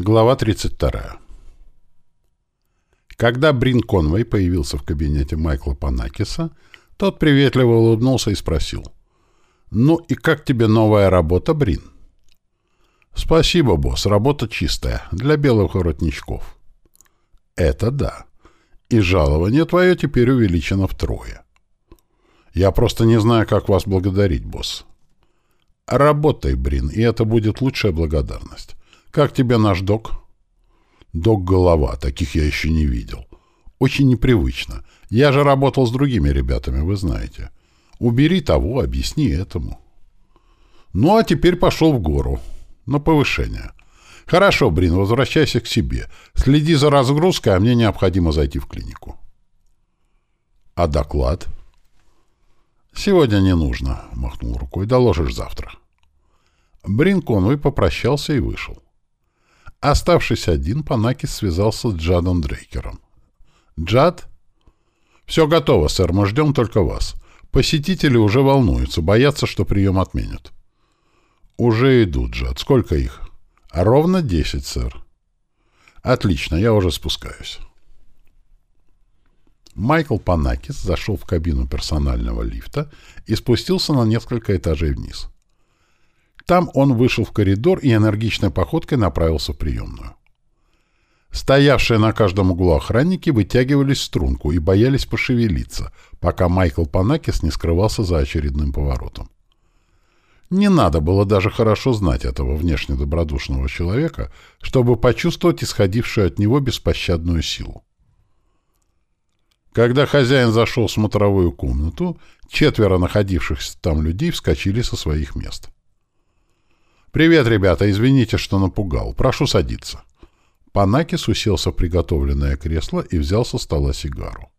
Глава 32. Когда Брин Конвей появился в кабинете Майкла Панакиса, тот приветливо улыбнулся и спросил. «Ну и как тебе новая работа, Брин?» «Спасибо, босс, работа чистая, для белых воротничков». «Это да. И жалование твое теперь увеличено втрое». «Я просто не знаю, как вас благодарить, босс». «Работай, Брин, и это будет лучшая благодарность. «Как тебе наш док?» «Док-голова. Таких я еще не видел. Очень непривычно. Я же работал с другими ребятами, вы знаете. Убери того, объясни этому». «Ну, а теперь пошел в гору. На повышение». «Хорошо, Брин, возвращайся к себе. Следи за разгрузкой, а мне необходимо зайти в клинику». «А доклад?» «Сегодня не нужно», — махнул рукой. «Доложишь завтра». Брин Конвой попрощался и вышел. Оставшись один, Панакис связался с Джадом Дрейкером. «Джад?» «Все готово, сэр, мы ждем только вас. Посетители уже волнуются, боятся, что прием отменят». «Уже идут, Джад. Сколько их?» «Ровно десять, сэр». «Отлично, я уже спускаюсь». Майкл Панакис зашел в кабину персонального лифта и спустился на несколько этажей вниз. Там он вышел в коридор и энергичной походкой направился в приемную. Стоявшие на каждом углу охранники вытягивались в струнку и боялись пошевелиться, пока Майкл Панакис не скрывался за очередным поворотом. Не надо было даже хорошо знать этого внешне добродушного человека, чтобы почувствовать исходившую от него беспощадную силу. Когда хозяин зашел в смотровую комнату, четверо находившихся там людей вскочили со своих мест. «Привет, ребята, извините, что напугал. Прошу садиться». Панакис уселся в приготовленное кресло и взял со стола сигару.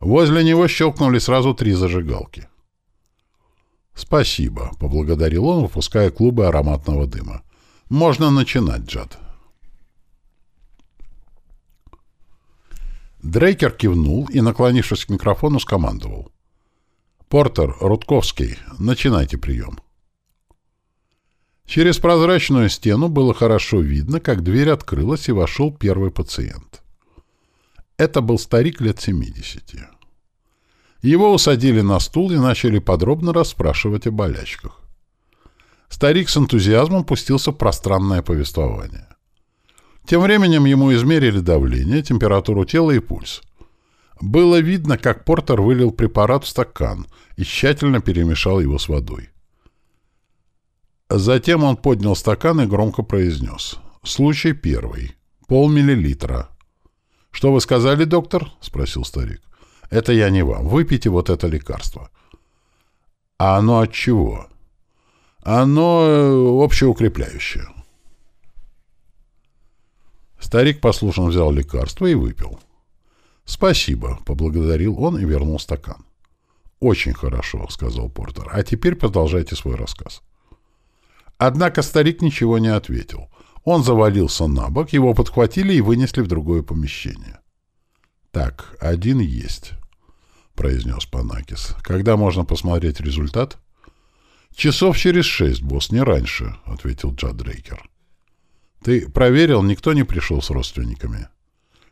Возле него щелкнули сразу три зажигалки. «Спасибо», — поблагодарил он, выпуская клубы ароматного дыма. «Можно начинать, Джад». Дрейкер кивнул и, наклонившись к микрофону, скомандовал. «Портер, Рудковский, начинайте прием». Через прозрачную стену было хорошо видно, как дверь открылась и вошел первый пациент. Это был старик лет 70. Его усадили на стул и начали подробно расспрашивать о болячках. Старик с энтузиазмом пустился в пространное повествование. Тем временем ему измерили давление, температуру тела и пульс. Было видно, как Портер вылил препарат в стакан и тщательно перемешал его с водой. Затем он поднял стакан и громко произнес. «Случай первый. Полмиллилитра». «Что вы сказали, доктор?» — спросил старик. «Это я не вам. Выпейте вот это лекарство». «А оно от чего?» «Оно э, общеукрепляющее». Старик послушно взял лекарство и выпил. «Спасибо», — поблагодарил он и вернул стакан. «Очень хорошо», — сказал Портер. «А теперь продолжайте свой рассказ». Однако старик ничего не ответил. Он завалился на бок, его подхватили и вынесли в другое помещение. «Так, один есть», — произнес Панакис. «Когда можно посмотреть результат?» «Часов через шесть, босс, не раньше», — ответил Джад Дрейкер. «Ты проверил, никто не пришел с родственниками?»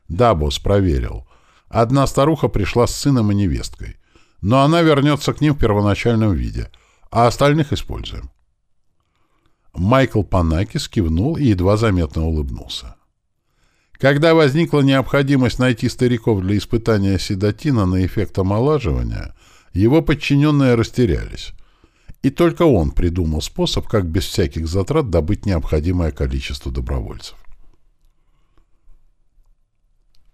«Да, босс, проверил. Одна старуха пришла с сыном и невесткой. Но она вернется к ним в первоначальном виде, а остальных используем». Майкл Панакис кивнул и едва заметно улыбнулся. Когда возникла необходимость найти стариков для испытания седатина на эффект омолаживания, его подчиненные растерялись. И только он придумал способ, как без всяких затрат добыть необходимое количество добровольцев.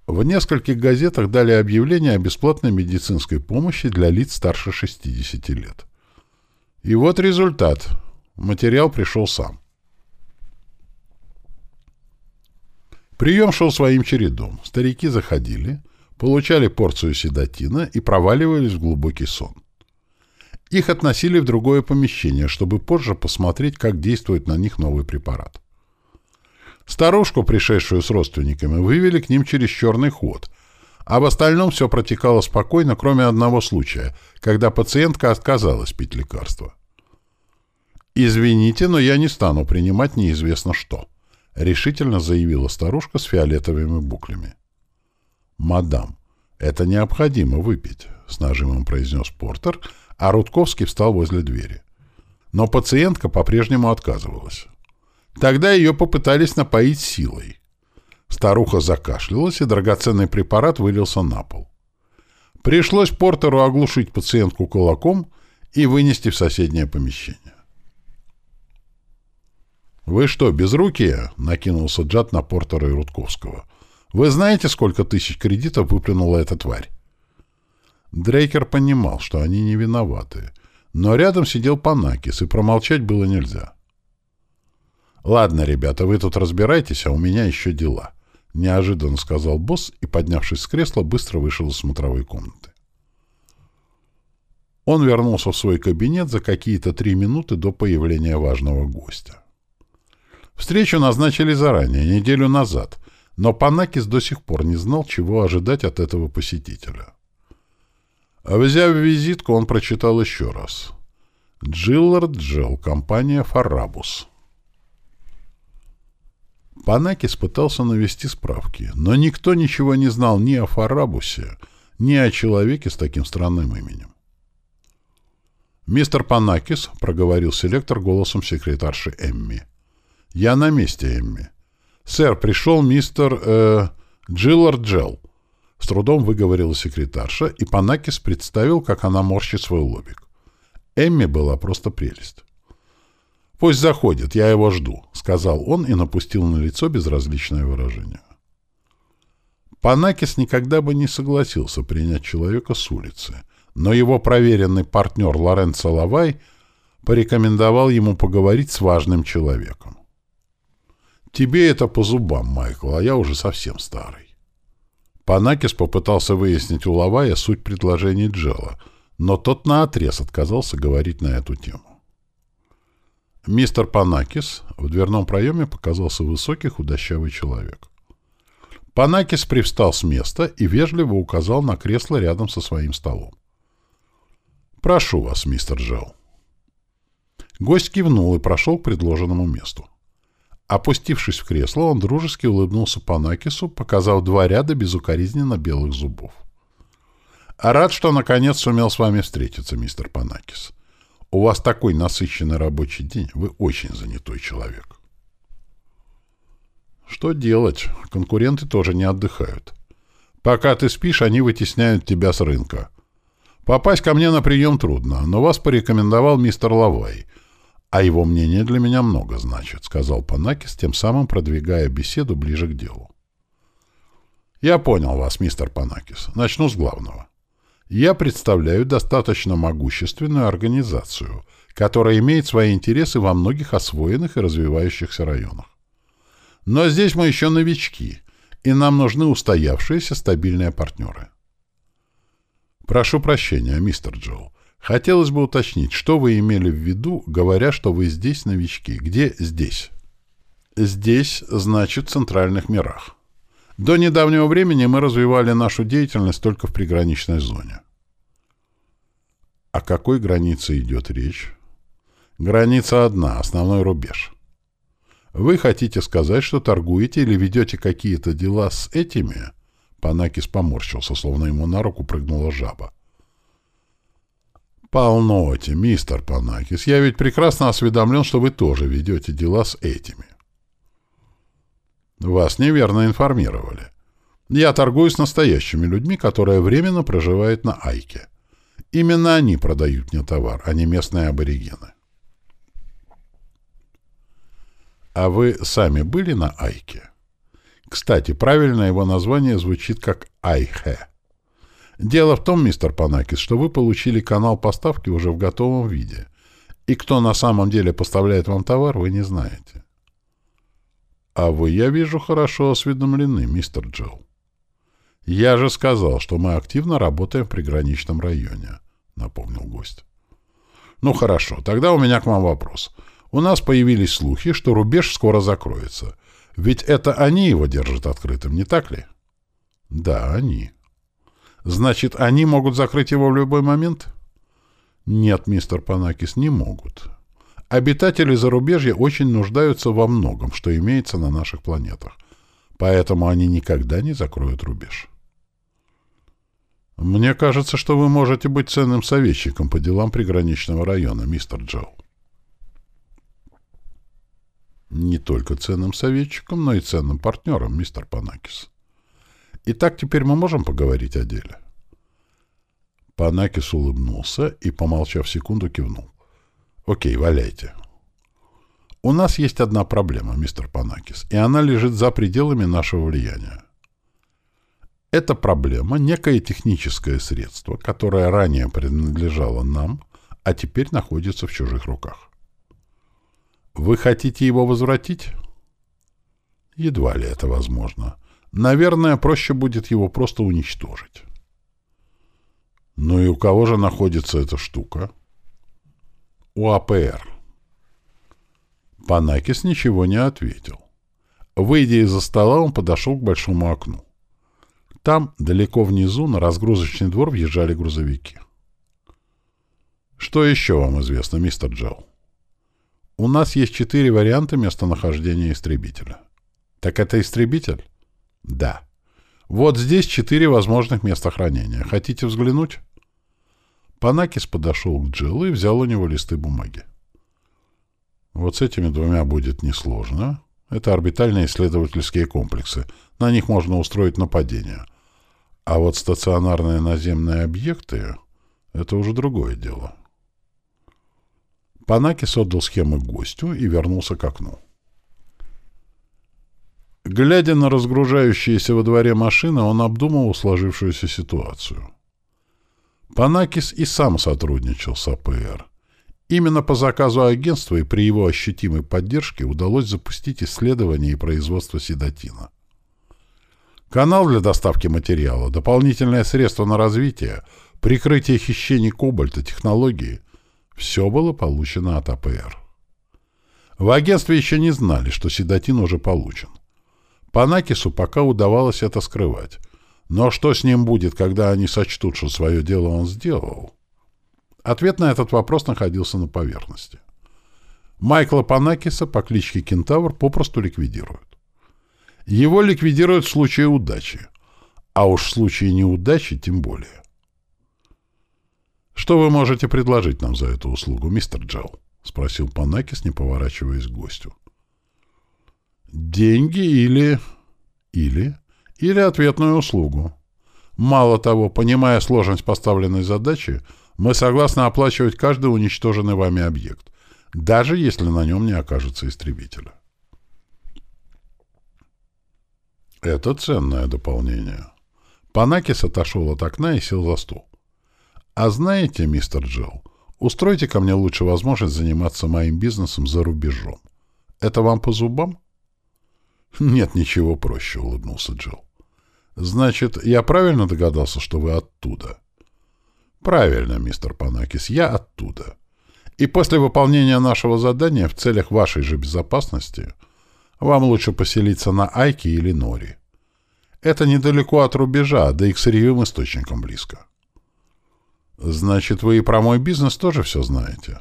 В нескольких газетах дали объявление о бесплатной медицинской помощи для лиц старше 60 лет. И вот результат – Материал пришел сам. Прием шел своим чередом. Старики заходили, получали порцию седатина и проваливались в глубокий сон. Их относили в другое помещение, чтобы позже посмотреть, как действует на них новый препарат. Старушку, пришедшую с родственниками, вывели к ним через черный ход, а в остальном все протекало спокойно, кроме одного случая, когда пациентка отказалась пить лекарство. «Извините, но я не стану принимать неизвестно что», решительно заявила старушка с фиолетовыми буклями. «Мадам, это необходимо выпить», — с нажимом произнес Портер, а Рудковский встал возле двери. Но пациентка по-прежнему отказывалась. Тогда ее попытались напоить силой. Старуха закашлялась, и драгоценный препарат вылился на пол. Пришлось Портеру оглушить пациентку кулаком и вынести в соседнее помещение. «Вы что, безрукие?» — накинулся Джад на Портера и Рудковского. «Вы знаете, сколько тысяч кредитов выплюнула эта тварь?» Дрейкер понимал, что они не виноваты, но рядом сидел Панакис, и промолчать было нельзя. «Ладно, ребята, вы тут разбирайтесь, а у меня еще дела», — неожиданно сказал босс и, поднявшись с кресла, быстро вышел из смотровой комнаты. Он вернулся в свой кабинет за какие-то три минуты до появления важного гостя. Встречу назначили заранее, неделю назад, но Панакис до сих пор не знал, чего ожидать от этого посетителя. Взяв визитку, он прочитал еще раз. «Джиллард Джелл, компания «Фарабус». Панакис пытался навести справки, но никто ничего не знал ни о Фарабусе, ни о человеке с таким странным именем. «Мистер Панакис», — проговорил селектор голосом секретарши Эмми. «Я на месте, Эмми. Сэр, пришел мистер... Э, Джиллард Джелл. С трудом выговорила секретарша, и Панакис представил, как она морщит свой лобик. Эмми была просто прелесть. «Пусть заходит, я его жду», — сказал он и напустил на лицо безразличное выражение. Панакис никогда бы не согласился принять человека с улицы, но его проверенный партнер Лоренцо Лавай порекомендовал ему поговорить с важным человеком. «Тебе это по зубам, Майкл, а я уже совсем старый». Панакис попытался выяснить у Лавая суть предложений Джела, но тот наотрез отказался говорить на эту тему. Мистер Панакис в дверном проеме показался высокий худощавый человек. Панакис привстал с места и вежливо указал на кресло рядом со своим столом. «Прошу вас, мистер Джел». Гость кивнул и прошел к предложенному месту. Опустившись в кресло, он дружески улыбнулся Панакису, показав два ряда безукоризненно белых зубов. «А «Рад, что наконец сумел с вами встретиться, мистер Панакис. У вас такой насыщенный рабочий день, вы очень занятой человек». «Что делать? Конкуренты тоже не отдыхают. Пока ты спишь, они вытесняют тебя с рынка. Попасть ко мне на прием трудно, но вас порекомендовал мистер Лавай» «А его мнение для меня много значит», — сказал Панакис, тем самым продвигая беседу ближе к делу. «Я понял вас, мистер Панакис. Начну с главного. Я представляю достаточно могущественную организацию, которая имеет свои интересы во многих освоенных и развивающихся районах. Но здесь мы еще новички, и нам нужны устоявшиеся стабильные партнеры. Прошу прощения, мистер Джоу. Хотелось бы уточнить, что вы имели в виду, говоря, что вы здесь новички. Где здесь? Здесь, значит, в центральных мирах. До недавнего времени мы развивали нашу деятельность только в приграничной зоне. О какой границе идет речь? Граница одна, основной рубеж. Вы хотите сказать, что торгуете или ведете какие-то дела с этими? Панакис поморщился, словно ему на руку прыгнула жаба. «Полноте, мистер Панакис. Я ведь прекрасно осведомлен, что вы тоже ведете дела с этими». «Вас неверно информировали. Я торгую с настоящими людьми, которые временно проживают на Айке. Именно они продают мне товар, а не местные аборигены». «А вы сами были на Айке?» Кстати, правильно его название звучит как Айхе. Дело в том, мистер Панакис, что вы получили канал поставки уже в готовом виде. И кто на самом деле поставляет вам товар, вы не знаете. А вы, я вижу, хорошо осведомлены, мистер Джилл. Я же сказал, что мы активно работаем в приграничном районе, напомнил гость. Ну хорошо, тогда у меня к вам вопрос. У нас появились слухи, что рубеж скоро закроется. Ведь это они его держат открытым, не так ли? Да, они. Значит, они могут закрыть его в любой момент? Нет, мистер Панакис, не могут. Обитатели зарубежья очень нуждаются во многом, что имеется на наших планетах. Поэтому они никогда не закроют рубеж. Мне кажется, что вы можете быть ценным советчиком по делам приграничного района, мистер Джоу. Не только ценным советчиком, но и ценным партнером, мистер Панакис. Итак, теперь мы можем поговорить о деле. Панакис улыбнулся и, помолчав секунду, кивнул. Окей, валяйте. У нас есть одна проблема, мистер Панакис, и она лежит за пределами нашего влияния. Эта проблема — некое техническое средство, которое ранее принадлежало нам, а теперь находится в чужих руках. Вы хотите его возвратить? Едва ли это возможно. Наверное, проще будет его просто уничтожить. Ну и у кого же находится эта штука? У АПР. Панакис ничего не ответил. Выйдя из-за стола, он подошел к большому окну. Там, далеко внизу, на разгрузочный двор въезжали грузовики. «Что еще вам известно, мистер Джоу?» «У нас есть четыре варианта местонахождения истребителя». «Так это истребитель?» «Да». «Вот здесь четыре возможных места хранения. Хотите взглянуть?» Панакис подошел к Джилу и взял у него листы бумаги. «Вот с этими двумя будет несложно. Это орбитальные исследовательские комплексы. На них можно устроить нападение». А вот стационарные наземные объекты — это уже другое дело. Панакис отдал схемы гостю и вернулся к окну. Глядя на разгружающиеся во дворе машины, он обдумывал сложившуюся ситуацию. Панакис и сам сотрудничал с АПР. Именно по заказу агентства и при его ощутимой поддержке удалось запустить исследование и производство седатина. Канал для доставки материала, дополнительное средство на развитие, прикрытие хищений кобальта, технологии — все было получено от АПР. В агентстве еще не знали, что седатин уже получен. По Накису пока удавалось это скрывать. Но что с ним будет, когда они сочтут, что свое дело он сделал? Ответ на этот вопрос находился на поверхности. Майкла Панакиса по кличке Кентавр попросту ликвидируют. Его ликвидируют в случае удачи. А уж в случае неудачи тем более. «Что вы можете предложить нам за эту услугу, мистер Джелл?» — спросил Панакис, не поворачиваясь к гостю. «Деньги или... или... или ответную услугу. Мало того, понимая сложность поставленной задачи, мы согласны оплачивать каждый уничтоженный вами объект, даже если на нем не окажется истребителя». Это ценное дополнение. Панакис отошел от окна и сел за стол. А знаете, мистер Джилл, устройте ко мне лучше возможность заниматься моим бизнесом за рубежом. Это вам по зубам? Нет ничего проще, улыбнулся Джилл. Значит, я правильно догадался, что вы оттуда? Правильно, мистер Панакис, я оттуда. И после выполнения нашего задания в целях вашей же безопасности — вам лучше поселиться на Айке или Нори. Это недалеко от рубежа, да и к сырьевым источникам близко. Значит, вы и про мой бизнес тоже все знаете?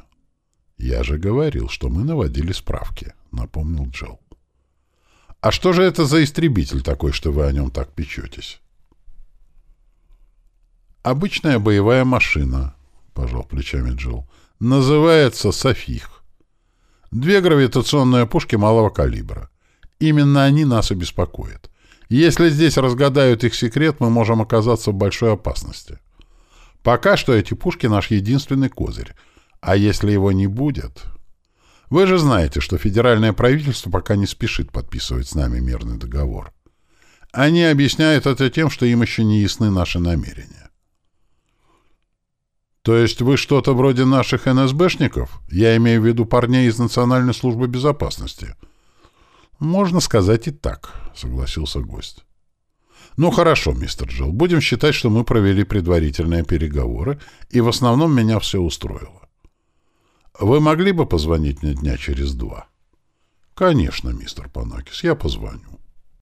Я же говорил, что мы наводили справки, напомнил Джел. А что же это за истребитель такой, что вы о нем так печетесь? Обычная боевая машина, пожал плечами Джел. Называется «Софих». Две гравитационные пушки малого калибра. Именно они нас и беспокоят. Если здесь разгадают их секрет, мы можем оказаться в большой опасности. Пока что эти пушки наш единственный козырь. А если его не будет... Вы же знаете, что федеральное правительство пока не спешит подписывать с нами мирный договор. Они объясняют это тем, что им еще не ясны наши намерения. То есть вы что-то вроде наших НСБшников? Я имею в виду парней из Национальной службы безопасности. Можно сказать и так, согласился гость. Ну хорошо, мистер Джилл, будем считать, что мы провели предварительные переговоры, и в основном меня все устроило. Вы могли бы позвонить мне дня через два? Конечно, мистер Панакис, я позвоню.